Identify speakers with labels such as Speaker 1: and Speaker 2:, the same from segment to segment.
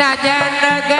Speaker 1: Janda
Speaker 2: Janda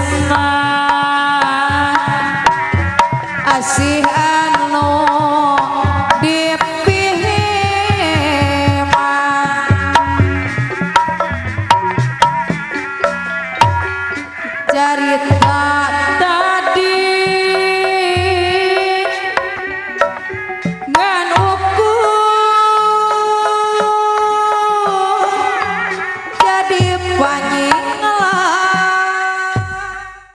Speaker 2: चरिता